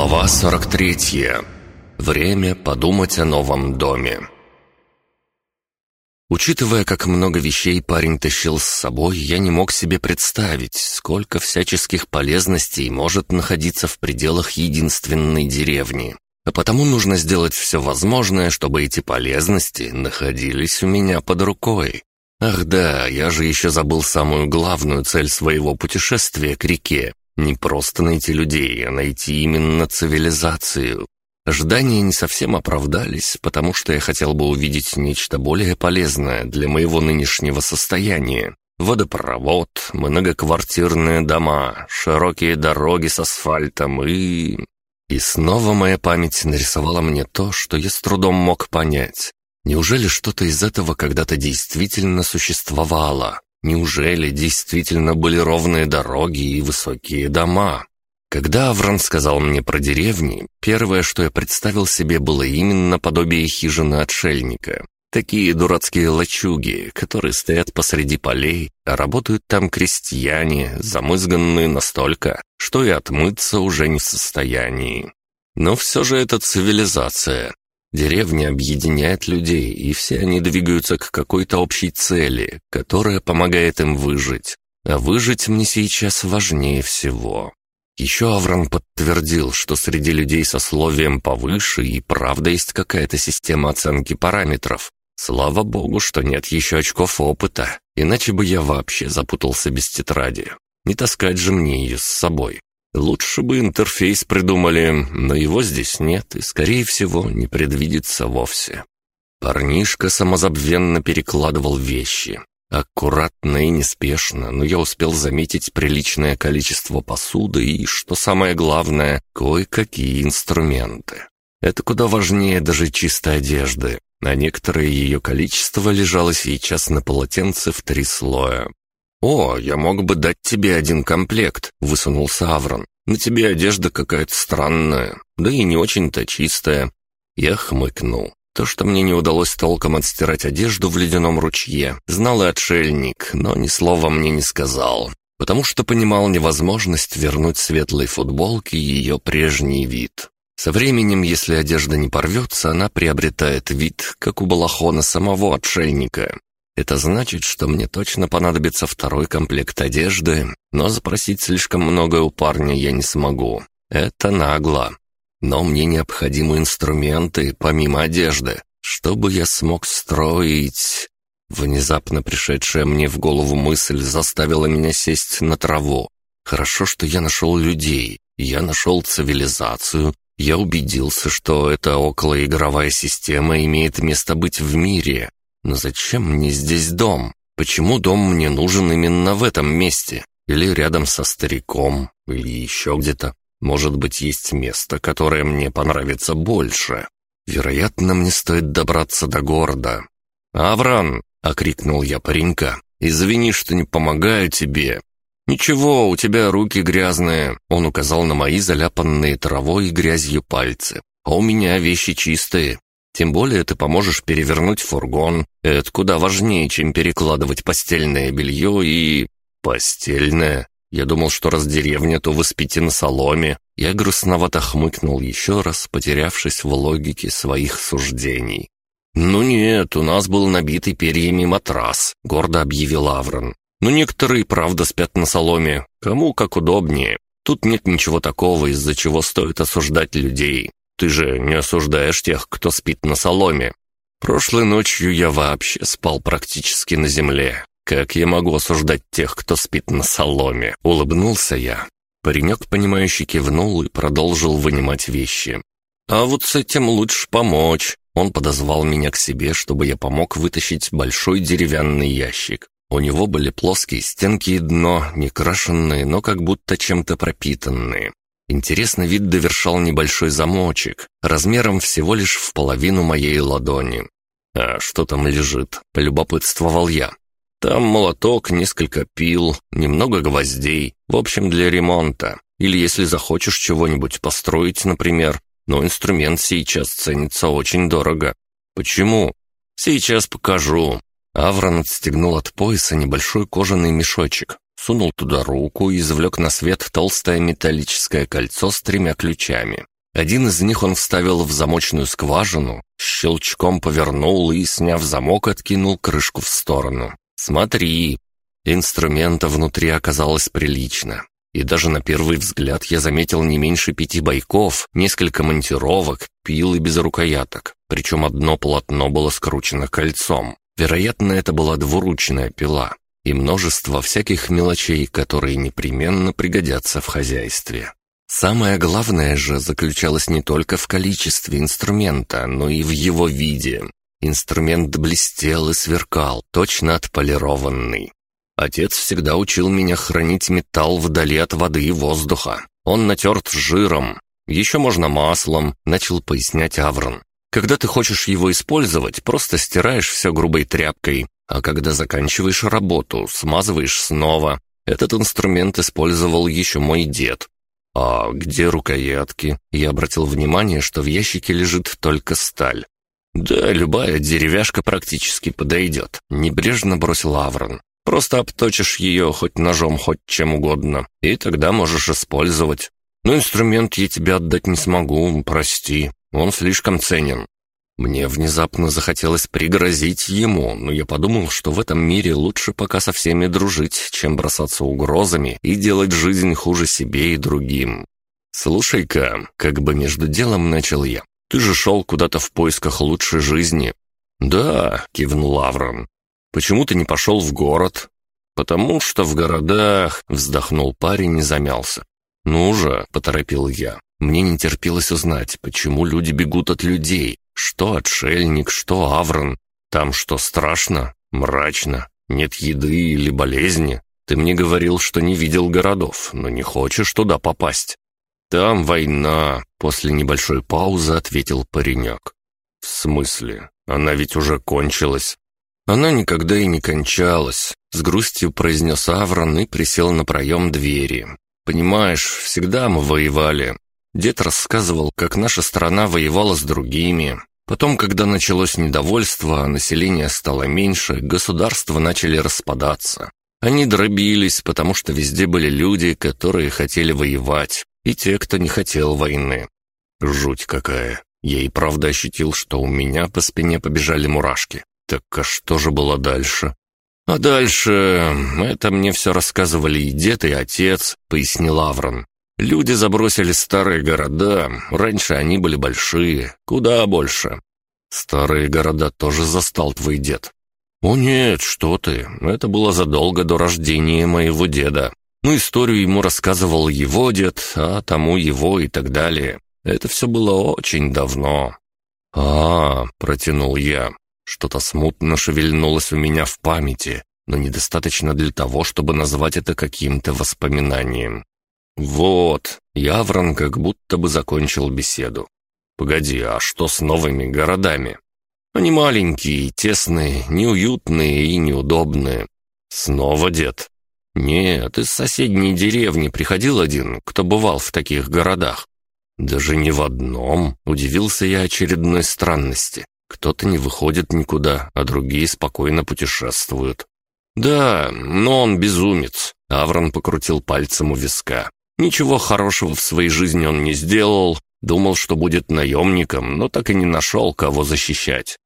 Глава 43. Время подумать о новом доме. Учитывая, как много вещей парень тащил с собой, я не мог себе представить, сколько всяческих полезностей может находиться в пределах единственной деревни. А потому нужно сделать все возможное, чтобы эти полезности находились у меня под рукой. Ах да, я же еще забыл самую главную цель своего путешествия к реке не просто найти людей, а найти именно цивилизацию. Ожидания не совсем оправдались, потому что я хотел бы увидеть нечто более полезное для моего нынешнего состояния. Водопровод, многоквартирные дома, широкие дороги с асфальтом и... И снова моя память нарисовала мне то, что я с трудом мог понять. Неужели что-то из этого когда-то действительно существовало? Неужели действительно были ровные дороги и высокие дома? Когда Аврон сказал мне про деревни, первое, что я представил себе, было именно подобие хижины отшельника. Такие дурацкие лачуги, которые стоят посреди полей, а работают там крестьяне, замызганные настолько, что и отмыться уже не в состоянии. Но все же это цивилизация, Деревня объединяет людей, и все они двигаются к какой-то общей цели, которая помогает им выжить. А выжить мне сейчас важнее всего. Еще Аврон подтвердил, что среди людей со словием повыше и правда есть какая-то система оценки параметров. Слава богу, что нет еще очков опыта, иначе бы я вообще запутался без тетради. Не таскать же мне ее с собой. Лучше бы интерфейс придумали, но его здесь нет и, скорее всего, не предвидится вовсе. Парнишка самозабвенно перекладывал вещи. Аккуратно и неспешно, но я успел заметить приличное количество посуды и, что самое главное, кое-какие инструменты. Это куда важнее даже чистой одежды, а некоторое ее количество лежало сейчас на полотенце в три слоя. «О, я мог бы дать тебе один комплект», — высунулся Аврон. «На тебе одежда какая-то странная, да и не очень-то чистая». Я хмыкнул. То, что мне не удалось толком отстирать одежду в ледяном ручье, знал и отшельник, но ни слова мне не сказал, потому что понимал невозможность вернуть светлой футболке ее прежний вид. Со временем, если одежда не порвется, она приобретает вид, как у балахона самого отшельника, это значит, что мне точно понадобится второй комплект одежды, но запросить слишком многое у парня я не смогу. Это нагло. Но мне необходимы инструменты, помимо одежды, чтобы я смог строить... Внезапно пришедшая мне в голову мысль заставила меня сесть на траву. Хорошо, что я нашел людей, я нашел цивилизацию, я убедился, что эта околоигровая система имеет место быть в мире, но зачем мне здесь дом? Почему дом мне нужен именно в этом месте? Или рядом со стариком? Или еще где-то? Может быть, есть место, которое мне понравится больше? Вероятно, мне стоит добраться до города. «Авран!» — окрикнул я паренька. «Извини, что не помогаю тебе». «Ничего, у тебя руки грязные», — он указал на мои заляпанные травой и грязью пальцы. «А у меня вещи чистые. Тем более ты поможешь перевернуть фургон. Это куда важнее, чем перекладывать постельное белье и... Постельное? Я думал, что раз деревня, то вы спите на соломе. Я грустновато хмыкнул еще раз, потерявшись в логике своих суждений. «Ну нет, у нас был набитый перьями матрас», — гордо объявил Аврон. «Но некоторые, правда, спят на соломе. Кому как удобнее. Тут нет ничего такого, из-за чего стоит осуждать людей. Ты же не осуждаешь тех, кто спит на соломе. Прошлой ночью я вообще спал практически на земле. Как я могу осуждать тех, кто спит на соломе?» Улыбнулся я. Паренек, понимающий, кивнул и продолжил вынимать вещи. «А вот с этим лучше помочь». Он подозвал меня к себе, чтобы я помог вытащить большой деревянный ящик. У него были плоские стенки и дно, не крашенные, но как будто чем-то пропитанные. Интересный вид довершал небольшой замочек, размером всего лишь в половину моей ладони. «А что там лежит?» — полюбопытствовал я. «Там молоток, несколько пил, немного гвоздей, в общем, для ремонта. Или если захочешь чего-нибудь построить, например. Но инструмент сейчас ценится очень дорого. Почему? Сейчас покажу». Аврон отстегнул от пояса небольшой кожаный мешочек, сунул туда руку и извлек на свет толстое металлическое кольцо с тремя ключами. Один из них он вставил в замочную скважину, щелчком повернул и, сняв замок, откинул крышку в сторону. «Смотри!» Инструмента внутри оказалось прилично. И даже на первый взгляд я заметил не меньше пяти бойков, несколько монтировок, пил и без рукояток. Причем одно полотно было скручено кольцом. Вероятно, это была двуручная пила. И множество всяких мелочей, которые непременно пригодятся в хозяйстве. Самое главное же заключалось не только в количестве инструмента, но и в его виде. Инструмент блестел и сверкал, точно отполированный. Отец всегда учил меня хранить металл вдали от воды и воздуха. Он натерт жиром. Еще можно маслом, начал пояснять Аврон. Когда ты хочешь его использовать, просто стираешь все грубой тряпкой, а когда заканчиваешь работу, смазываешь снова. Этот инструмент использовал еще мой дед. «А где рукоятки?» Я обратил внимание, что в ящике лежит только сталь. «Да, любая деревяшка практически подойдет», — небрежно бросил Аврон. Просто обточишь ее хоть ножом, хоть чем угодно, и тогда можешь использовать. Но инструмент я тебе отдать не смогу, прости, он слишком ценен». Мне внезапно захотелось пригрозить ему, но я подумал, что в этом мире лучше пока со всеми дружить, чем бросаться угрозами и делать жизнь хуже себе и другим. «Слушай-ка, как бы между делом начал я. Ты же шел куда-то в поисках лучшей жизни». «Да», — кивнул Лаврон, Почему ты не пошел в город?» «Потому что в городах...» — вздохнул парень и замялся. «Ну же», — поторопил я. Мне не терпелось узнать, почему люди бегут от людей. Что отшельник, что аврон. Там что, страшно? Мрачно? Нет еды или болезни? Ты мне говорил, что не видел городов, но не хочешь туда попасть. Там война, после небольшой паузы ответил паренек. В смысле? Она ведь уже кончилась. Она никогда и не кончалась, с грустью произнес Аврон и присел на проем двери. Понимаешь, всегда мы воевали. Дед рассказывал, как наша страна воевала с другими. Потом, когда началось недовольство, население стало меньше, государства начали распадаться. Они дробились, потому что везде были люди, которые хотели воевать, и те, кто не хотел войны. Жуть какая. Я и правда ощутил, что у меня по спине побежали мурашки. Так а что же было дальше? А дальше... Это мне все рассказывали и дед, и отец, пояснил Аврон. Люди забросили старые города, раньше они были большие, куда больше. Старые города тоже застал твой дед. О нет, что ты, это было задолго до рождения моего деда. Ну, историю ему рассказывал его дед, а тому его и так далее. Это все было очень давно. «А, — протянул я, что-то смутно шевельнулось у меня в памяти, но недостаточно для того, чтобы назвать это каким-то воспоминанием. Вот, Яврон как будто бы закончил беседу. Погоди, а что с новыми городами? Они маленькие, тесные, неуютные и неудобные. Снова дед. Нет, из соседней деревни приходил один, кто бывал в таких городах. Даже не в одном, удивился я очередной странности. Кто-то не выходит никуда, а другие спокойно путешествуют. «Да, но он безумец», — Аврон покрутил пальцем у виска. «Ничего хорошего в своей жизни он не сделал, думал, что будет наемником, но так и не нашел, кого защищать.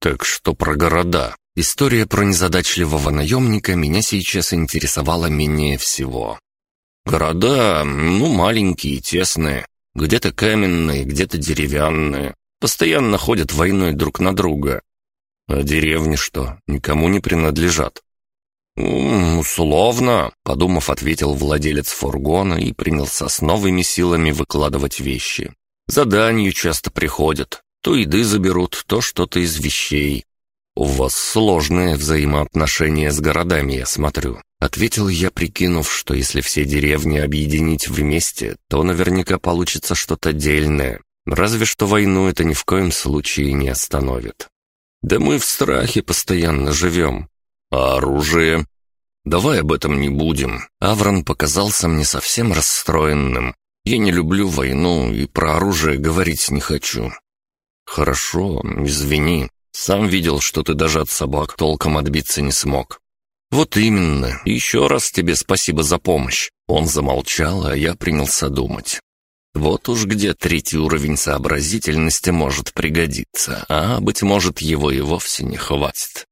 Так что про города. История про незадачливого наемника меня сейчас интересовала менее всего. Города, ну, маленькие, тесные, где-то каменные, где-то деревянные. Постоянно ходят войной друг на друга. А деревни что, никому не принадлежат? «Условно», — подумав, ответил владелец фургона и принялся с новыми силами выкладывать вещи. «Заданию часто приходят. То еды заберут, то что-то из вещей. У вас сложные взаимоотношения с городами, я смотрю», — ответил я, прикинув, что если все деревни объединить вместе, то наверняка получится что-то дельное. Разве что войну это ни в коем случае не остановит. Да мы в страхе постоянно живем. А оружие? Давай об этом не будем. Аврон показался мне совсем расстроенным. Я не люблю войну и про оружие говорить не хочу. Хорошо, извини. Сам видел, что ты даже от собак толком отбиться не смог. Вот именно. Еще раз тебе спасибо за помощь. Он замолчал, а я принялся думать. Вот уж где третий уровень сообразительности может пригодиться, а, быть может, его и вовсе не хватит.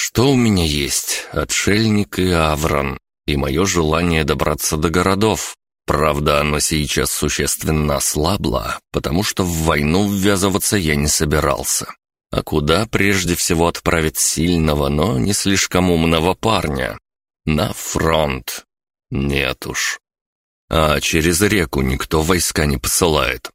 Что у меня есть? Отшельник и Аврон. И мое желание добраться до городов. Правда, оно сейчас существенно ослабло, потому что в войну ввязываться я не собирался. А куда прежде всего отправить сильного, но не слишком умного парня? На фронт. Нет уж. А через реку никто войска не посылает.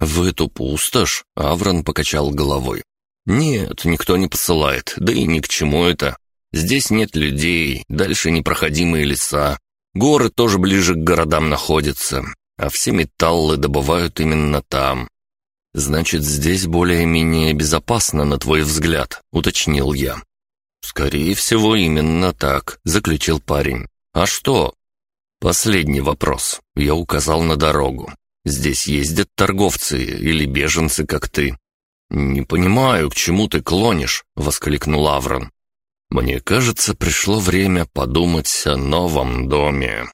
В эту пустошь Аврон покачал головой. «Нет, никто не посылает, да и ни к чему это. Здесь нет людей, дальше непроходимые леса. Горы тоже ближе к городам находятся, а все металлы добывают именно там. Значит, здесь более-менее безопасно, на твой взгляд», — уточнил я. «Скорее всего, именно так», — заключил парень. «А что?» «Последний вопрос. Я указал на дорогу. Здесь ездят торговцы или беженцы, как ты. «Не понимаю, к чему ты клонишь?» — воскликнул Аврон. «Мне кажется, пришло время подумать о новом доме».